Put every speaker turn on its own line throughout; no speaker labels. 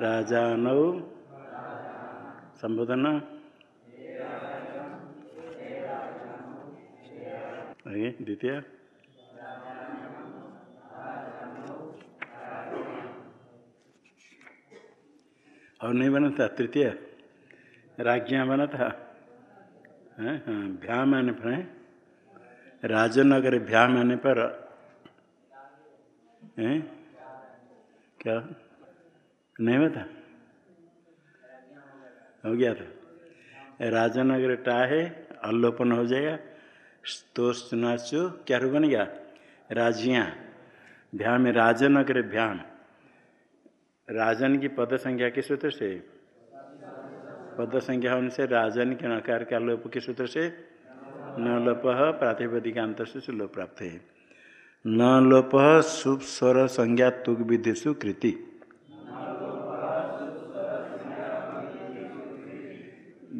राजानौ। संबोधन। द्वितीय। और नहीं बना था, तृतीय। राज्ञा बना था। हाँ भ्याम आने पर, है। राजन अगर भ्याम आने पर, है। क्या? नहीं बता हो गया था। राजन अगर टा है अल्लोपन हो जाएगा। तो सुनाचो क्या बन गया? राजिया। भ्याम राजन अगर भ्याम राजन की पद संख्या किस सूत्र से? पद संख्या होने से राजन के नकार का लोप के सूत्र से? न लोप प्रातिपदिकांत से लोप प्राप्त है। न लोप शुभ स्वर संज्ञा तुग विधिशु कृति।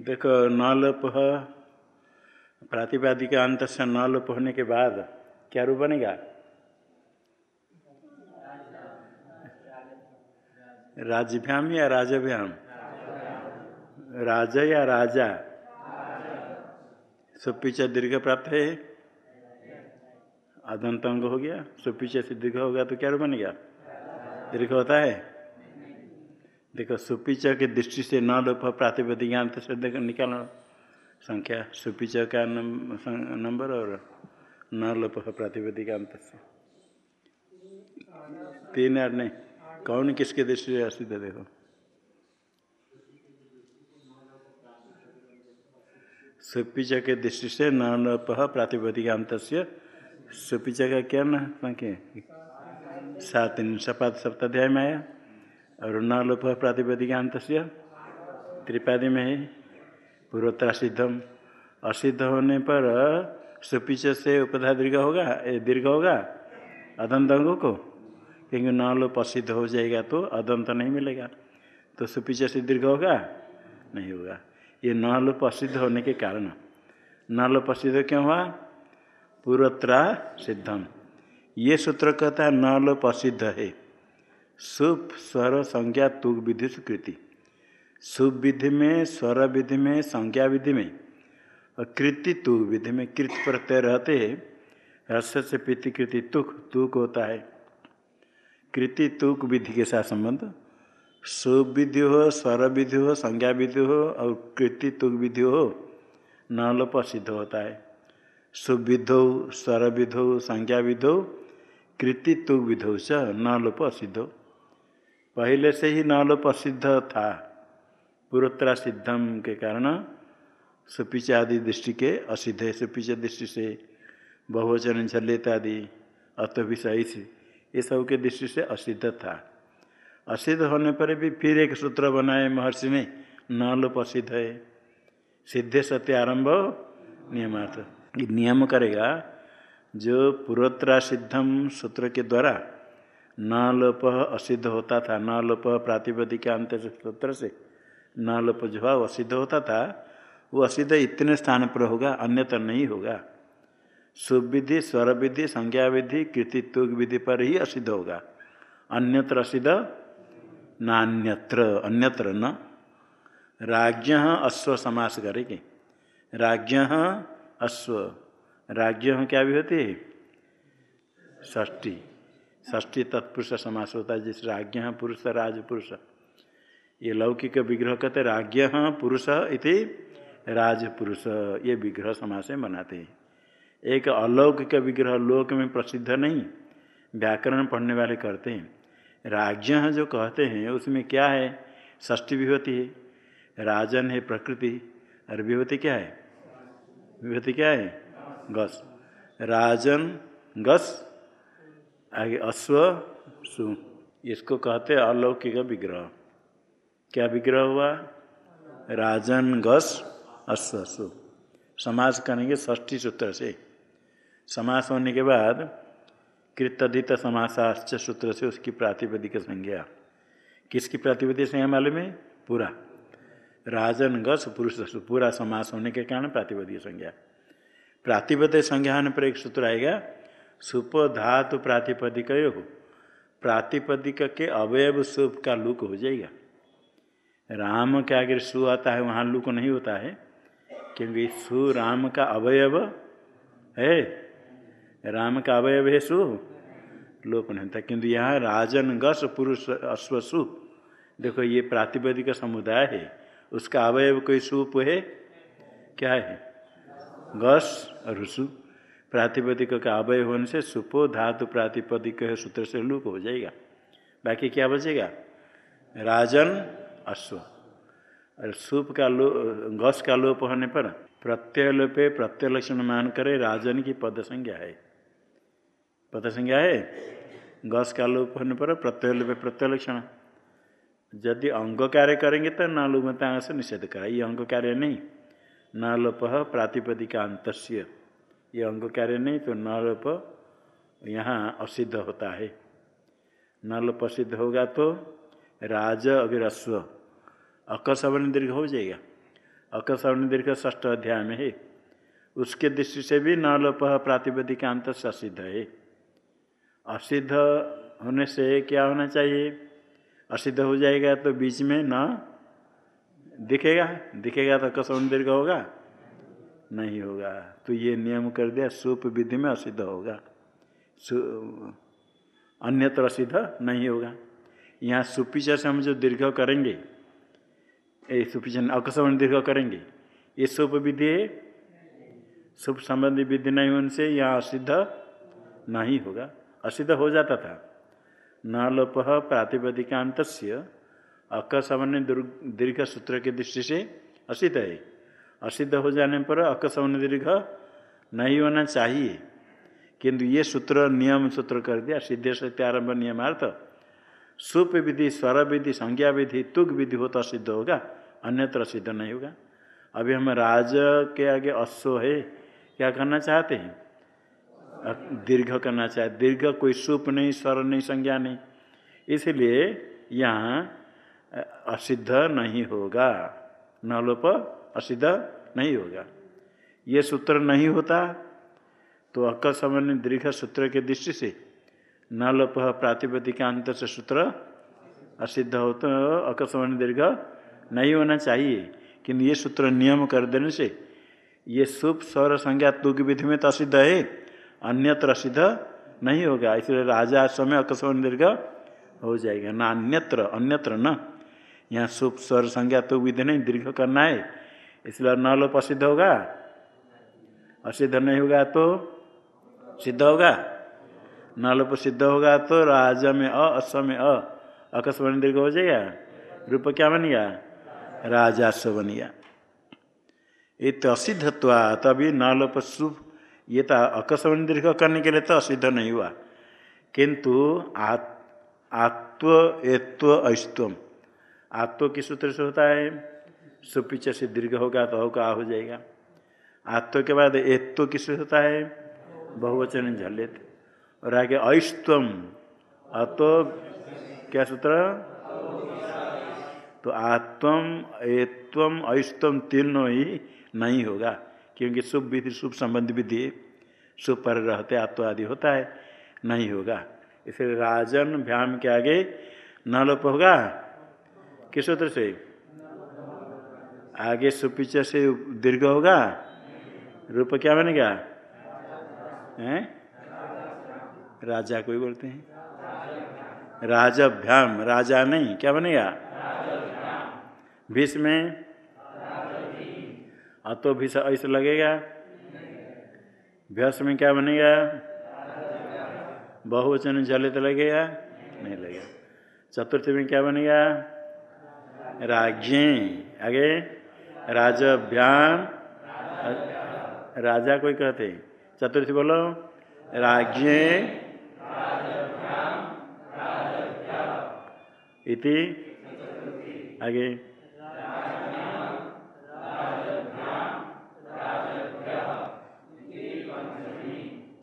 देखो न लोप प्रातिपादिकांत से न लोप होने के बाद क्या रूप बनेगा? राजभ्याम या राजभ्याम? राजा या राजा? सुपीच दीर्घ प्राप्त है? अदंत अंग हो गया। सुपीचे से दीर्घ होगा तो क्या रूप बनेगा? दीर्घ होता है। देखो सुपीच के दृष्टि से न लोप प्रातिपदिकांत से देखो निकालना संख्या सुपीच का नंबर और न लोप प्रातिपदिकांत से तीन आठ नहीं, कौन किसके दृष्टि से असिद्ध देखो। सुपिच के दृष्टि से न लोप प्रातिपदिकांत से सुपिच का क्या न, संख्या? सात सपात सप्ताध्याय में आया। और न लोप प्रातिपदिकांत त्रिपादी में है पूर्वोत्तरा सिद्धम असिद्ध होने पर सुपिच से उपधा दीर्घ होगा दीर्घ होगा? अदंत अंगों को? क्योंकि न लोप असिद्ध हो जाएगा तो अदंत नहीं मिलेगा। तो सुपिच से दीर्घ होगा? नहीं होगा। ये न लोप असिद्ध होने के कारण। न लोप असिद्ध क्यों हुआ? पूर्वत्रा सिद्धम ये सूत्र कहता है न लोप असिद्ध है। सुप स्वर संज्ञा तुग विधि स्वीकृति सुप विधि में, स्वर विधि में, संज्ञा विधि में और कृति तुग विधि में, कृत प्रत्यय रहते हैं। रस से पीति कृति तुक तुक होता है। कृति तुक विधि के साथ संबंध। सुविधि हो, स्वर विधि हो, संज्ञा विधि हो और कृति तुक विधि हो न लोप सिद्ध होता है। सुविधो स्वर विधो संज्ञा विधो कृति तुग विधो च न लोप सिद्ध पहले से ही न लोप सिद्ध था पूर्वोत्तरा सिद्धम के कारण। सुपिच आदि दृष्टि के असिद्ध है। सुपिच दृष्टि से बहुवचन झल्लेत आदि अतविषय ये सब के दृष्टि से असिद्ध था। असिद्ध होने पर भी फिर एक सूत्र बनाए महर्षि ने न लोप असिद्ध है। सिद्धे सत्य आरंभ नियमार्थ। नियम करेगा, जो पूर्वोत्तरा सिद्धम सूत्र के द्वारा न लोप असिद्ध होता था। न लोप प्रातिपदिक अंत सूत्र से न लोप जो है असिद्ध होता था। वो असिद्ध इतने स्थान पर होगा अन्यत्र नहीं होगा। सुविधि स्वर विधि संज्ञा विधि कृतित्व विधि पर ही असिद्ध होगा। अन्यत्र असिद्ध नान्यत्र, अन्यत्र न। राज्य अश्व समास करेंगे राज्य अश्व। राज्य क्या भी होती है ष्टी ष्टी तत्पुरुष समास होता है जिस राज पुरुष ये लौकिक विग्रह कहते राज्य पुरुष इति राजपुरुष। ये विग्रह समास में बनाते हैं। एक अलौकिक विग्रह लोक में प्रसिद्ध नहीं, व्याकरण पढ़ने वाले करते हैं। राज्य जो कहते हैं, उसमें क्या है? षष्ठी विभूति है, राजन है प्रकृति, और विभूति क्या है? विभूति क्या है? गस। राजन, गस। आगे अश्व सु। इसको कहते हैं अलौकिक विग्रह। क्या विग्रह हुआ? राजन गस अश्व सु। समाज करेंगे षष्ठी सूत्र से। समास होने के बाद कृतधित समासाश्च सूत्र से उसकी प्रातिपदिक संज्ञा। किसकी प्रातिपदिक संज्ञा मालूम है? पूरा। राजन गस, पुरुष पूरा समास होने के कारण प्रातिपदिक संज्ञा। प्रातिपद संज्ञा होने पर एक सूत्र आएगा सुप धातु प्रातिपदिक हो प्रातिपदिक के अवयव सुप का लुक हो जाएगा। राम के आगे सु आता है, वहाँ लुक नहीं होता है, क्योंकि सु राम का अवयव है। राम का अवयव है सु? लोप नहीं होता। किंतु यहाँ राजन, गस, पुरुष अश्वसु देखो, ये प्रातिपदिक समुदाय है। उसका अवयव कोई सुप है? क्या है? गस और सु प्रातिपदिक का अवय होने से सुपो धातु प्रातिपदिक है, सूत्र से लुप हो जाएगा। बाकी क्या बचेगा? राजन, अश्व। और सुप का लो, गस का लोप होने पर प्रत्यय लोपे प्रत्यय लक्षण मान करे राजन की पद संज्ञा है। पद संज्ञा है? गस का लोप होने पर प्रत्यय लोपे प्रत्यय लक्षण। यदि अंग कार्य करेंगे तो न लुमता से निषेध करा ये अंग कार्य नहीं। न लोप प्रातिपदिका अंत ये अंग कार्य नहीं तो न लोप यहाँ असिद्ध होता है। न लोप सिद्ध होगा तो राज अगर अश्व अकसवन दीर्घ हो जाएगा। अकसवन दीर्घ ष्ठ अध्याय में है। उसके दृष्टि से भी न लोप प्रातिपदिक अंत असिद्ध है। असिद्ध होने से क्या होना चाहिए? असिद्ध हो जाएगा तो बीच में न दिखेगा। दिखेगा तो कसवन दीर्घ होगा। नहीं होगा। तो ये नियम कर दिया, सूप विधि में असिद्ध होगा। अन्यत्र असिद्ध नहीं होगा। यहाँ सुपिचा से हम जो दीर्घ करेंगे, ये सुपिचन अकसवन दीर्घ करेंगे, ये सुप विधि है? सुप संबंधी विधि नहीं होने से यहाँ असिद्ध नहीं होगा। असिद्ध हो जाता था। न लोप प्रातिपदिकांत अकसवन दीर्घ सूत्र की दृष्टि से असिद्ध है। असिद्ध हो जाने पर अकसवन दीर्घ नहीं होना चाहिए। किंतु ये सूत्र, नियम सूत्र कर दिया, सिद्धे से आरंभ नियमार्थ। सुप विधि, स्वर विधि, संज्ञा विधि, तुग विधि हो तो असिद्ध होगा, अन्यत्र सिद्ध नहीं होगा। अभी हम राज के आगे अश्व है, क्या करना चाहते हैं? दीर्घ करना चाहते दीर्घ कोई सुप नहीं, स्वर नहीं, संज्ञा नहीं। इसलिए यहाँ असिद्ध नहीं होगा। न लोप असिद्ध नहीं होगा ये सूत्र नहीं होता तो अकसमन दीर्घ सूत्र के दृष्टि से न लोप प्रातिपदिकांत से सूत्र असिद्ध हो तो दीर्घ नहीं होना चाहिए। किंतु ये सूत्र नियम कर देने से ये सुप स्वर संज्ञा तुग विधि में तो असिद्ध है, अन्यत्र असिद्ध नहीं होगा इसलिए राजा समय अकस्मण दीर्घ हो जाएगा। ना अन्यत्र अन्यत्र न। यहाँ सुप स्वर संज्ञा तुग विधि नहीं, दीर्घ करना है। इसलिए न लोप असिद्ध होगा? असिद्ध नहीं होगा तो? सिद्ध होगा? नलोप सिद्ध होगा तो राज में अ, अस में अ। अकस्मरण दीर्घ हो जाएगा? रूप क्या बनेगा राजास्व बनेगा ये तो असिद्धत्वा तभी नलोप शुभ ये तो अकस्मरण दीर्घ करने के लिए तो असिद्ध नहीं हुआ। किंतु आत्व, एत्व अस्तम आत्व किस सूत्र से होता है? सुपिच से दीर्घ होगा तो होगा हो जाएगा। आत्व के बाद एत्व किस होता है? बहुवचन झल्लेत और आगे ऐस्तम अतो क्या सूत्र? तो आत्म एत्वम ऐस्तम तीनों ही नहीं होगा, क्योंकि शुभ विधि, शुभ संबंध विधि, शुभ पर रहते आत्व आदि होता है, नहीं होगा। इसलिए राजन, भ्याम के आगे न लोप होगा। किस सूत्र से? आगे सुपिच से दीर्घ होगा? रूप क्या बनेगा हैं? राजा कोई बोलते हैं। राजभ्याम, राजा नहीं, क्या बनेगा भीष में अतो भीष ऐसे लगेगा। भ्यस में क्या बनेगा बहुवचन जलित लगेगा? नहीं लगेगा। चतुर्थ में क्या बनेगा राज्य आगे? राजभ्याम। राजा कोई कहते चतुर्थी बोलो। राज्य इति। आगे।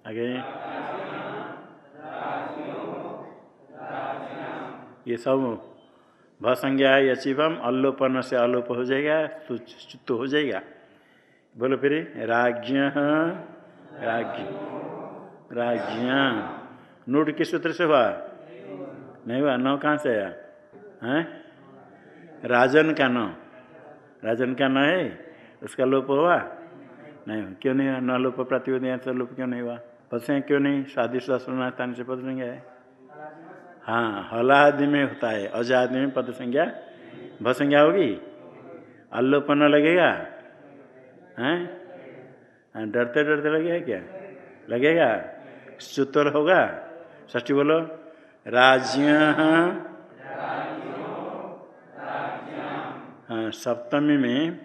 आगे। ये सब। भसंज्ञा यचिवम अल्लोपन से अलोप हो जाएगा तो हो जाएगा। बोलो फिर राज्य राज्य राज्य नोट किस सूत्र से हुआ? नहीं हुआ, नौ कहाँ से आया? हैं? राजन का न। राजन का न है? उसका लोप हुआ? नहीं, क्यों नहीं हुआ? न लोप प्रतिबोध से लोप क्यों नहीं हुआ? पद क्यों नहीं? स्वादिष्ट स्थान से पद संज्ञा है हाँ हलादि में होता है। अजादि में पद संज्ञा? भ संज्ञा होगी? अल्लोपन लगेगा? हैं? हाँ, डरते डरते लगेगा क्या? लगेगा? सूत्र होगा? ष्टी बोलो राज्य हाँ सप्तमी में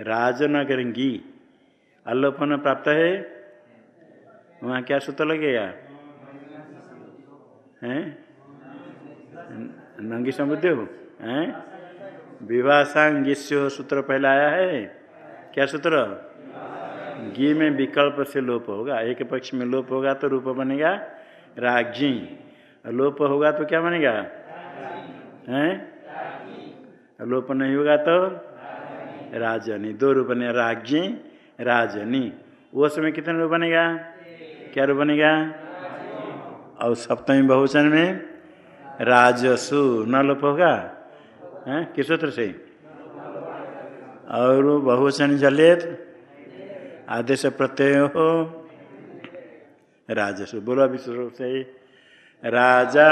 राजनगरंगी। अल्लोपन प्राप्त है? वहाँ क्या सूत्र लगेगा? हैं? नंगी समुद्र हो? हैं? विवासांगिस्यो सूत्र पहला आया है। क्या सूत्र? गी में विकल्प से लोप होगा। एक पक्ष में लोप होगा तो रूप बनेगा राज़ी लोप होगा तो क्या बनेगा? हैं? लोप नहीं होगा तो राजनी। दो रूप बने राज़ी राजनी। वो समय कितने रूप बनेगा? क्या रूप बनेगा? और सप्तमी बहुवचन में राजसु न लोप होगा किस सूत्र से? और बहुवचन जलेत, आदेश प्रत्यय हो, राजसु, बोलो अभी से राजा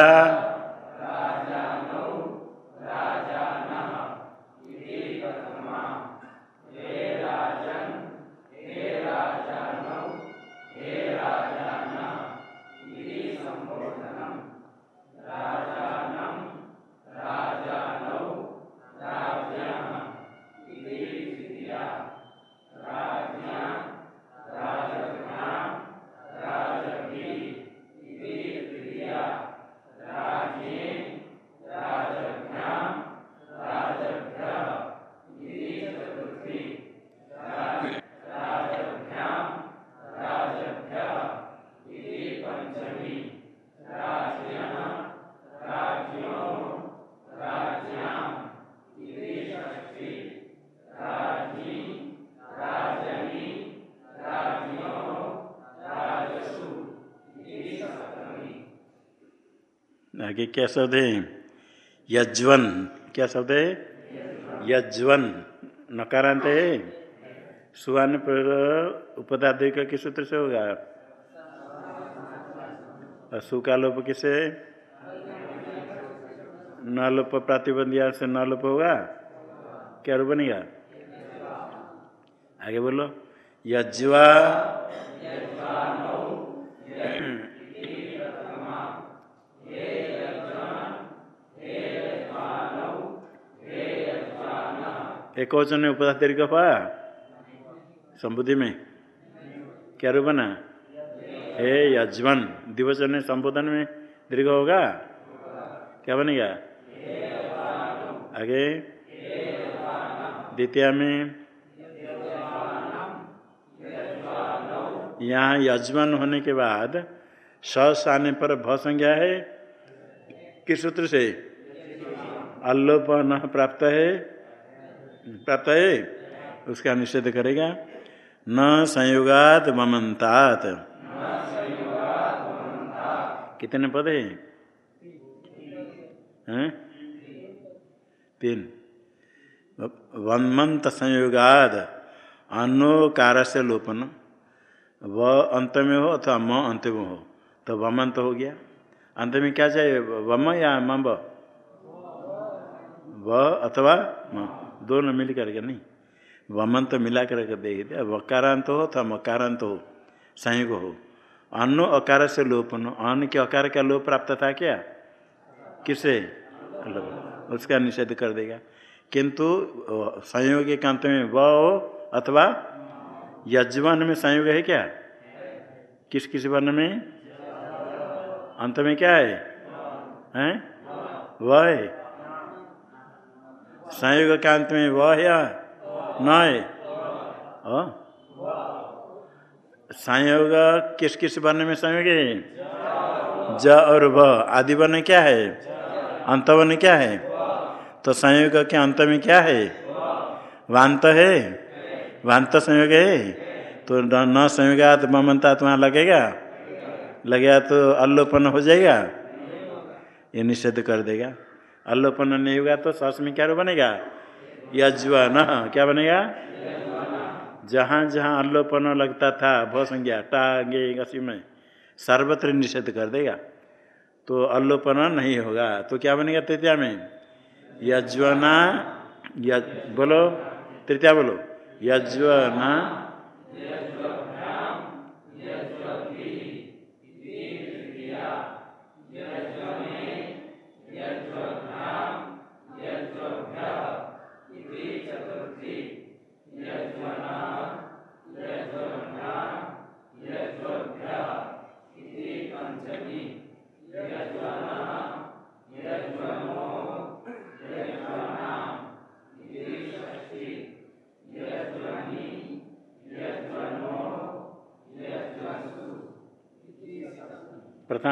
आगे क्या शब्द है? यज्वन। क्या शब्द है? यज्वन। नकारांत है? सुवन पर उपदादि का सूत्र से होगा? सु का लोप किसे? न लोप प्रातिबंधिया से न लोप होगा? क्या रूप बनेगा? आगे बोलो। यज्वा। एक वचन में उपदा दीर्घ हुआ संबुद्धि में। क्या रूप बना? हे यजवन। दिवचन में संबोधन में दीर्घ होगा? क्या बनेगा? आगे। द्वितीय में। यहाँ यजमान होने के बाद सस आने पर भ संज्ञा है। किस सूत्र से? अल्लोप न प्राप्त है। प्राप्त है? उसका निषेध करेगा, न संयोगात ममंतात कितने पद है? तीन। वनमंत संयोगाद अनोकार से लोपन। व अंत में हो अथवा म अंत में हो। तो वमंत हो गया। अंत में क्या चाहिए? वम या मम व अथवा म। दोनों मिल करके नहीं। वमंत मिला करके देख दिया वकारांत हो अथवा मकारांत हो, संयोग हो। अनो अकार से लोपन अन्न के अकार का लोप प्राप्त था क्या? किसे? उसका निषेध कर देगा। किंतु संयोग के अंत में व अथवा यजमान में संयोग है क्या? किस किस वर्ण में? अंत में क्या है? हैं? वह है। संयोग के अंत में वह है न है संयोग किस किस वर्ण में संयोग है? ज और व। आदि वर्ण क्या है? अंत वर्ण क्या है? तो संयोग के अंत में क्या है? वांत है। वांत संयोग है। तो न संयोगात ममता तो वहाँ लगेगा? लगेगा तो अल्लोपन हो जाएगा? ये निषेध कर देगा। अल्लोपन नहीं होगा तो सस में क्या बनेगा? यज्वन क्या बनेगा? जहाँ जहाँ अल्लोपन लगता था भ संज्ञा, टागे गसी में, सर्वत्र निषेध कर देगा। तो अल्लोपन नहीं होगा। तो क्या बनेगा तृतीया में? यज्वना यज, बोलो, तृतीया बोलो। यज्वना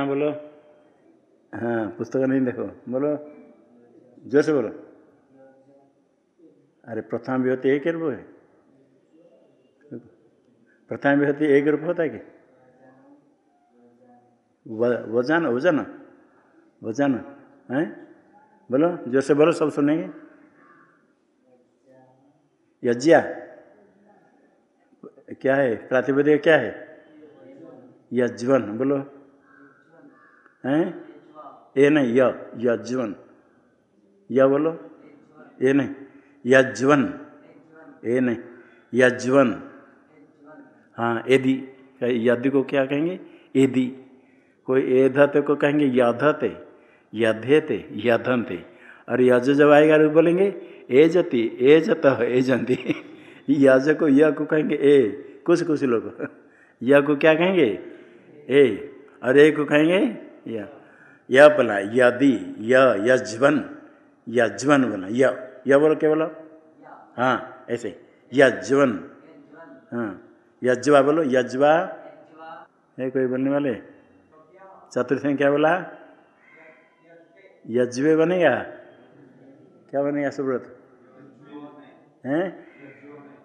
प्रथम बोलो। हाँ पुस्तक नहीं देखो। बोलो। ज़ोर से बोलो। अरे, प्रथम विभूति एक रूप है? प्रथम विभूति एक रूप होता है कि? वज़न वज़न। वज़न, है? बोलो। ज़ोर से बोलो, सब सुनेंगे। यज्ञा। क्या है? प्रातिपदिक क्या है? यज्वन बोलो। हैं? ए नहीं, य, यज्वन। य बोलो। ये नहीं, यज्वन। ए नहीं, यज्वन। हाँ यदि यदि को क्या कहेंगे? यदि। कोई एधते को कहेंगे? यधते। यधेते, यधनते। और यज जब आएगा तो बोलेंगे? एजती, एजत एजंती यज को य को कहेंगे? ए। कुछ कुछ लोग। य को क्या कहेंगे? ए। और ए को कहेंगे? य य बोला यदि, य, यजवन यजवन बोला य य बोलो, क्या बोलो? हाँ ऐसे, यजवन। हाँ यजवा बोलो, यजवा। है कोई बोलने वाले? चतुर्थ में क्या बोला? यजवे बनेगा? क्या बनेगा सुब्रत? हैं?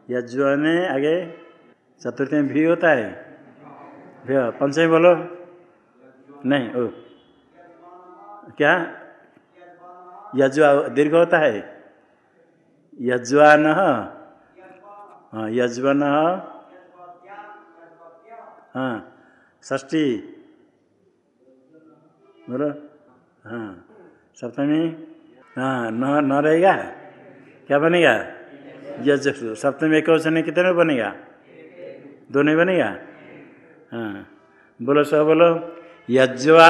यजने आगे चतुर्थ में भी होता है। पंचमी बोलो? नहीं, ओ। क्या? यज्वा, दीर्घ होता है? यज्वान हाँ यज्वन हाँ ष्टी बोलो हाँ सप्तमी। हाँ न न रहेगा? क्या बनेगा? यज सप्तमी एक वचन कितने बनेगा? दो नहीं बनेगा? हाँ बोलो सब बोलो। यज्वा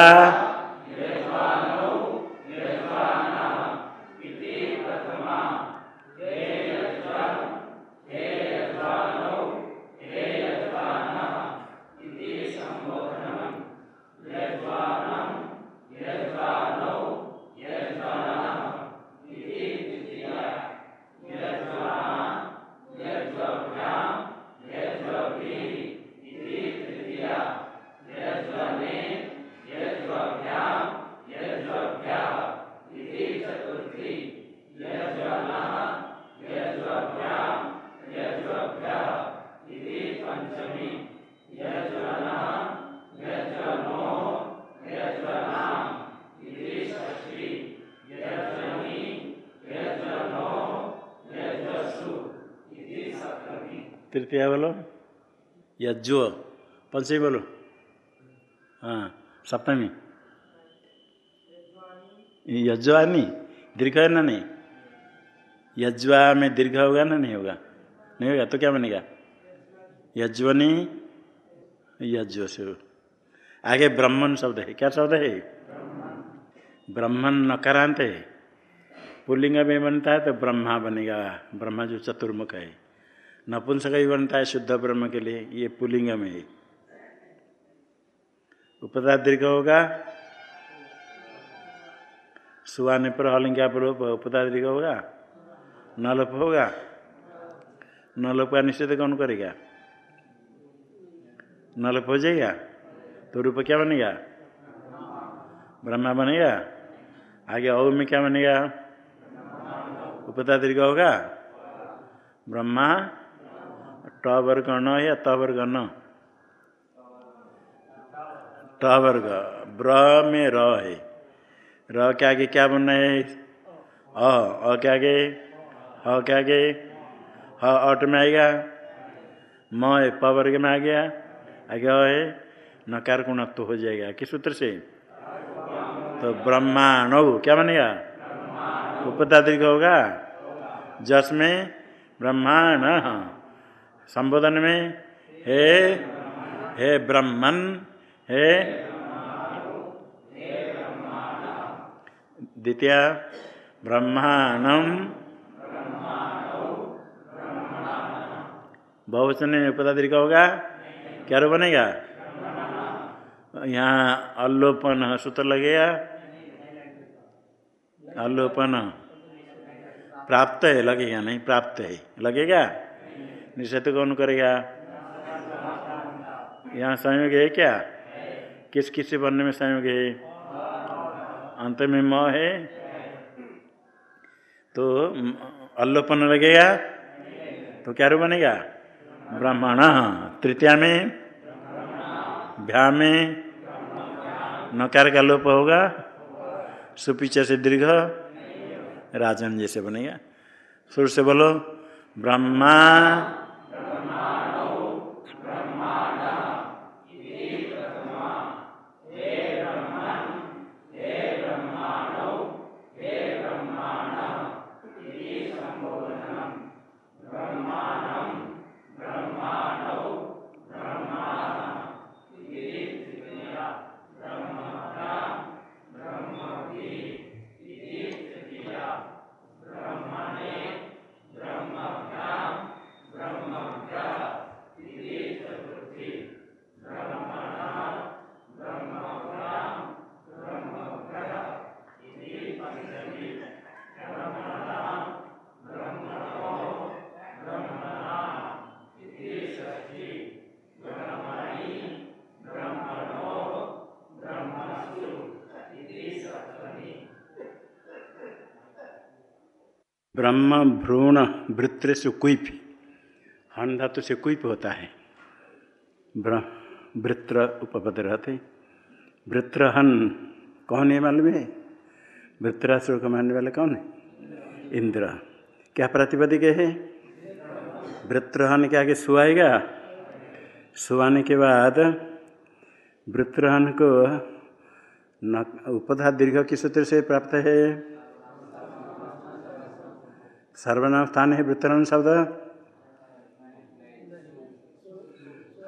तृतीया बोलो? यज्जो पंचमी बोलो? हाँ सप्तमी। यज्वानी दीर्घ है ना नहीं? यज्वा में दीर्घ होगा ना नहीं होगा? नहीं होगा तो क्या बनेगा? यज्वनी यज्व से आगे ब्राह्मण शब्द है। क्या शब्द है? ब्राह्मण नकारांत है। पुल्लिंग में बनता है तो ब्रह्मा बनेगा। ब्रह्मा जो चतुर्मुख है। नपुंसक ही बनता है शुद्ध ब्रह्म के लिए, ये पुलिंग में ही। उपदा दीर्घ होगा सुहाने पर हलिंगा पर उपदा दीर्घ होगा, नलप होगा, नलप का निषेध कौन करेगा? नलप हो जाएगा तो रूप क्या बनेगा? ब्रह्मा बनेगा, आगे औ में क्या बनेगा? उपदा दीर्घ होगा, ब्रह्मा ट वर्ग न या त वर्ग न ट ब्र में र है र के आगे क्या बनना है अ क्या गए ह क्या गए ह अट में आएगा म प वर्ग में आ गया आगे है नकार को गुणत्व हो जाएगा किस सूत्र से तो ब्रह्मांड क्या बनेगा उपता दीर्घ होगा जस में ब्रह्मांड संबोधन में, हे हे ब्रह्मन, हे द्वितीय ब्रह्मांडम बहुवचन में उपता दीर्घ होगा? क्या रो बनेगा? यहाँ अल्लोपन सूत्र लगेगा। अल्लोपन प्राप्त है, लगेगा, नहीं प्राप्त है, लगेगा? निषेध कौन करेगा? यहाँ संयोग है क्या? किस किस बनने में संयोग है? अंत में म है। तो अल्लोपन लगेगा? तो क्या रूप बनेगा? ब्राह्मण। तृतीया में भ्या में नकार का लोप होगा। सुपीछे से दीर्घ। राजन जैसे बनेगा। सुर से बोलो, ब्रह्मा ब्रह्म, भ्रूण, वृत्र से कुप हन धातु से कुप होता है। वृत्र उपपद रहते। वृत्र हन कौन है मालूम है? वृत्रासुर को मानने वाले कौन है? इंद्र। क्या प्रतिपदिक है? वृत्रहन के आगे सुहाएगा सुहाने के बाद वृत्रहन को न, उपधा दीर्घ किस सूत्र से प्राप्त है? सर्वनाम स्थान है वृत्तरण शब्द?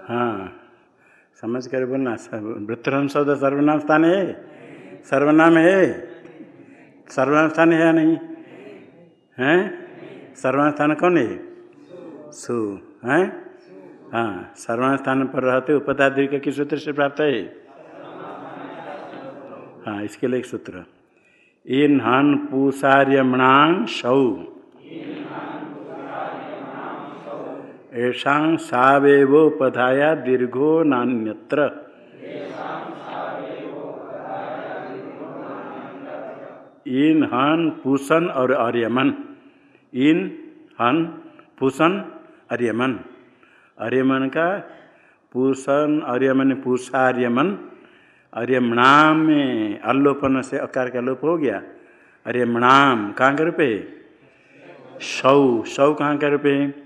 हाँ। समझ कर बोलना वृत्तरण शब्द सर्वनाम स्थान है? सर्वनाम है? सर्वनाम स्थान है या नहीं? है? सर्वनाम स्थान कौन है? सु, है? हाँ सर्वनाम स्थान पर रहते उपता दीर्घ किस सूत्र से प्राप्त है? हाँ इसके लिए एक सूत्र। इन हन पूषार्यमणांग शौ। ऐसा सावेवोपधाया दीर्घो नान्यत्र। इन हन पूषण और आर्यमन। इन हन पूषण आर्यमन। आर्यमन का? पूषण आर्यमन, पूषार्यमन। आर्यमणाम में अल्लोपन से अकार का लोप हो गया। आर्यमणाम कहाँ के रूपे सौ सौ कहाँ का रूपे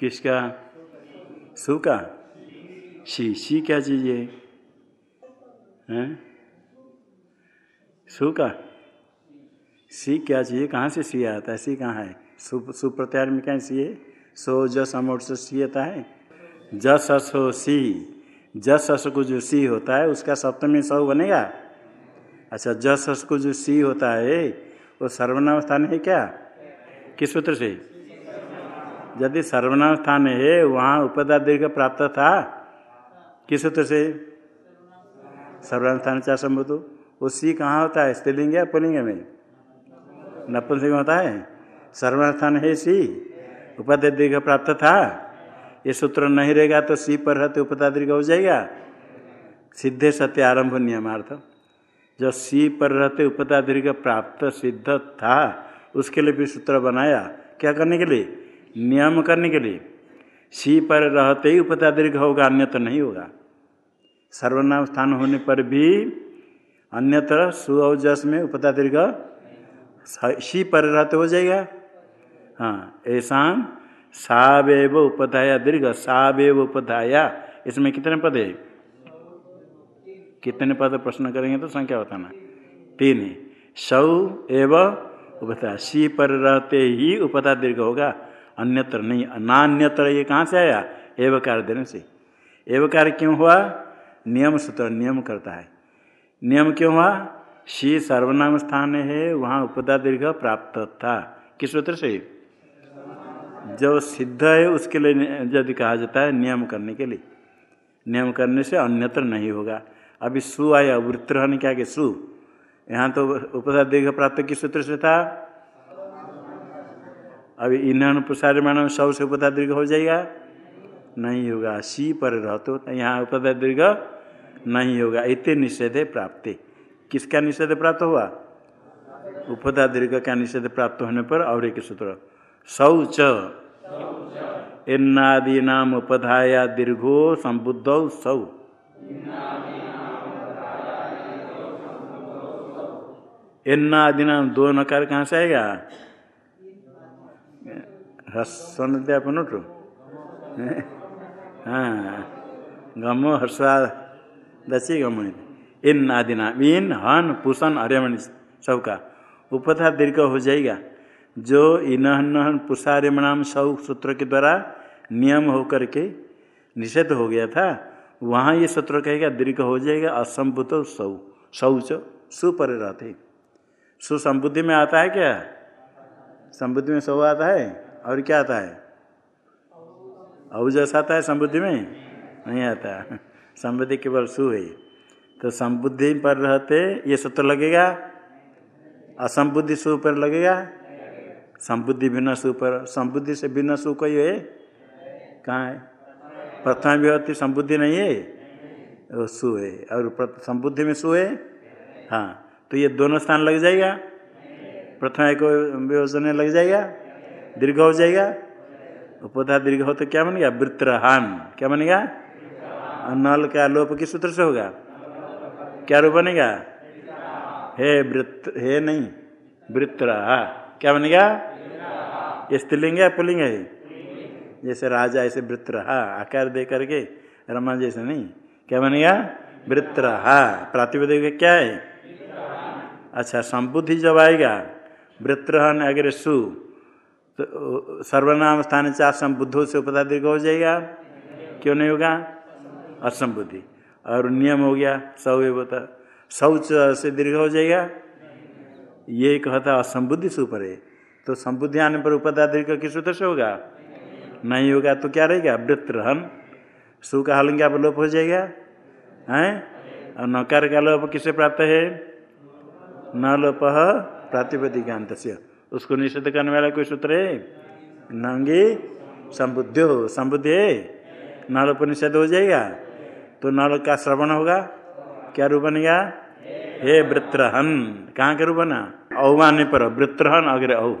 किसका? सु का सी सी क्या चीज़ है? सु का सी क्या चाहिए कहाँ से सी आता है? सी कहाँ है? सुप्रत्यार में क्या सी है? सो, जस, अमोट, से, सी आता है। जस, असो, सी। जस, अस को जो सी होता है, उसका सप्तमी सौ बनेगा। अच्छा जस, अस को जो सी होता है, वो सर्वनाम स्थान है क्या? किस सूत्र से? यदि सर्वनाम स्थान है, वहाँ उपदा दीर्घ प्राप्त था, किस सूत्र से? सर्वनाम स्थान चार संबोधो। वो सी कहाँ होता है? स्त्रीलिंग या पुलिंग में? नपुंसक होता है। सर्वनाम स्थान है सी। उपदा दीर्घ प्राप्त था। ये सूत्र नहीं रहेगा तो सी पर रहते उपदा दीर्घ हो जाएगा। सिद्धे सत्य आरंभ नियमार्थ। जो सी पर रहते उपदा दीर्घ प्राप्त सिद्ध था, उसके लिए भी सूत्र बनाया। क्या करने के लिए? नियम करने के लिए। सी पर रहते ही उपता दीर्घ होगा, अन्यत्र नहीं होगा। सर्वनाम स्थान होने पर भी अन्यत्र सु और जस में उपता दीर्घ शी पर रहते हो जाएगा। हाँ ऐसा सावेव उपधाया, दीर्घ सावेव उपधाया। इसमें कितने पद है? कितने पद प्रश्न करेंगे तो संख्या बताना। तीन है सौ एव उपधा, सी पर रहते ही उपधा दीर्घ होगा। अन्यत्र नहीं नान्यत्र ये कहाँ से आया? एवकार देने से। एवकार क्यों हुआ? नियम सूत्र नियम करता है। नियम क्यों हुआ? शी सर्वनाम स्थान है, वहाँ उपदा दीर्घ प्राप्त था। किस सूत्र से? जो सिद्ध है, उसके लिए यदि कहा जाता है, नियम करने के लिए। नियम करने से अन्यत्र नहीं होगा। अभी सु आया वृत्तरहन क्या के सु? यहाँ तो उपदा दीर्घ प्राप्त किस सूत्र से था? अभी इन प्रसार मानव सौ से उपदा दीर्घ हो जाएगा? नहीं होगा। सी पर रहते तो यहाँ उपदा दीर्घ नहीं होगा। इतने निषेध प्राप्ति। किसका निषेध प्राप्त हुआ? उपदा दीर्घ का निषेध प्राप्त होने पर और एक सूत्र। शौच। इन्नादि नाम उपधाया दीर्घो संबुद्ध सौ। इन्नादि नाम दो नकार कहाँ से आएगा? हसन अपन हाँ गमो हर्षा, दसी गम इन आदि नाम इन हन, पुषण, अरेमण, सबका। उपथा दीर्घ हो जाएगा। जो इन पुषारेमणाम सौ सूत्र के द्वारा नियम होकर के निषेध हो गया था, वहाँ ये सूत्र कहेगा, दीर्घ हो जाएगा असंभुत सौ, शौच सुपर रहते सुसंबुद्धि में आता है क्या? संबुद्धि में सौ आता है? और क्या आता है? औजस आता है संबुद्धि में? नहीं आता। संबुद्धि केवल सु है। तो संबुद्धि पर रहते, ये सूत्र लगेगा? असंबुद्धि सु पर लगेगा? संबुद्धि बिना सु पर। संबुद्धि से बिना सु कोई है? कहाँ है? प्रथम विभक्ति संबुद्धि नहीं है? सु है। और संबुद्धि में सु है? हाँ। तो ये दोनों स्थान लग जाएगा? प्रथम एक विभोजन लग जाएगा? दीर्घ हो जाएगा? उपधा दीर्घ हो तो क्या बनेगा? वृत्रहान। क्या बनेगा? नल का लोप किस सूत्र से होगा? क्या रूप बनेगा? हे वृत्त हे नहीं वृत्र क्या बनेगा? ये स्त्रीलिंग है पुलिंग है? जैसे राजा, ऐसे वृत्र आकार दे करके रमा जैसे नहीं। क्या बनेगा? वृत्र हा प्रातिपदिक क्या है? अच्छा संबुद्धि जब आएगा, वृत्रहन अगर सु तो सर्वनाम स्थान चार संबुद्धों से उपदा दीर्घ हो जाएगा। क्यों नहीं होगा? असंबुद्धि। और नियम हो गया, सौ शौच से दीर्घ हो जाएगा। ये कहता असंबुद्धि से ऊपर है। तो संबुद्धि आने पर उपदा दीर्घ किस सूत्र से होगा? नहीं होगा तो क्या रहेगा? वृत्त रहन सु का हलंग लोप हो जाएगा। हैं? और नकार का लोप किसे प्राप्त है? न लोप प्रातिपदिकांत से उसको निषेध करने वाला कोई सूत्र है? नंगी। संबुद्ध। हो संबुद्धि है? नल पर निषेध हो जाएगा? तो नल का श्रवण होगा? क्या रूप बनेगा हे वृत्रहन। कहाँ के रूप बना? औ पर। वृत्रहन अग्रे औ।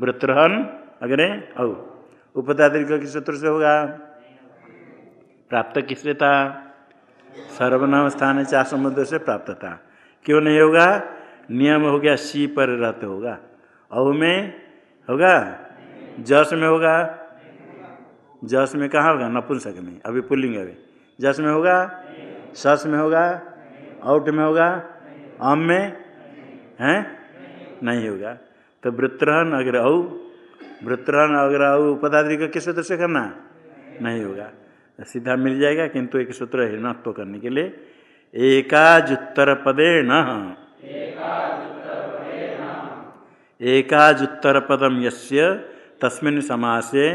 वृत्रहन अग्रे औ। उपदा दीर्घ किस सूत्र से होगा। प्राप्त किससे था? सर्वनाम स्थान चार समुद्र से प्राप्त था। क्यों नहीं होगा? नियम हो गया, सी पर रहते होगा। औ में होगा? जस में होगा? जस में कहाँ होगा? नपुंसक में। अभी पुल्लिंग अभी। जस में होगा? सस में होगा? औट में होगा? आम में? हैं? नहीं होगा। तो वृत्रहन अगर औ वृत्रहन अगर औ उपदाद्री का किस सूत्र से करना? नहीं होगा। सीधा मिल जाएगा, किंतु एक सूत्र है नत्व करने के लिए। एकाजुत्तर पदे न। एकाजुत्तर पदम यस्य तस्मिन् समासे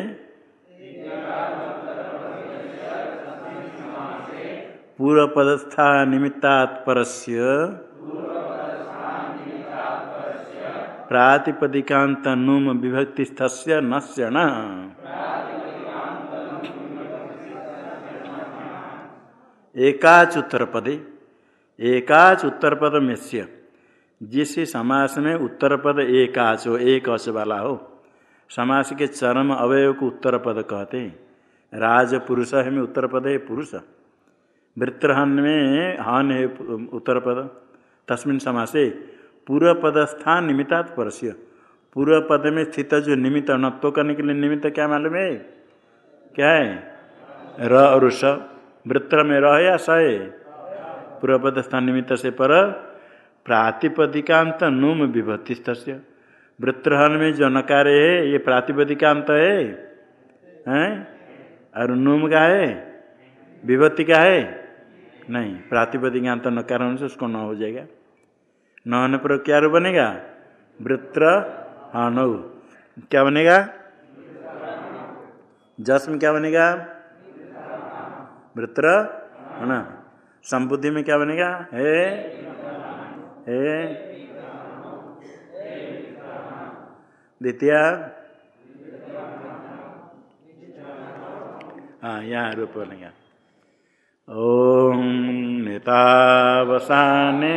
पूर्वपदस्था निमित्तात्परस्य प्रातिपदिकांत नुम विभक्तिस्थस्य नस्य न एकाच उत्तर पदे एकाच उत्तर पदम यस्य जिस समास में उत्तर पद एक हो एक अच वाला हो। समास के चरम अवयव को उत्तर पद कहते हैं। राज पुरुष है में उत्तर पद है पुरुष। वृत्रहन में हन है उत्तर पद। तस्मिन समासे पूर्व पदस्थान निमित्तात परस्य। पूर्व पद में स्थित जो निमित्त नत्व करने के लिए निमित्त क्या मालूम है? क्या है? र और स वृत्र में रह या स है? पूर्व पद स्थान निमित्त से पर प्रातिपदिकांत नुम विभक्ति वृत्रहन में जो नकार है, ये प्रातिपदिकांत है, हैं? और नुम का है? विभक्ति का है? नहीं प्रातिपदिकांत नकार होने से उसको न हो जाएगा। न होने पर क्या रूप बनेगा? वृत्र हाँ क्या बनेगा? जस में क्या बनेगा? वृत्र है ना संबुद्धि में क्या बनेगा? हे? हे द्वितीय हाँ यहाँ रूप बनेगा ओम नेतावसाने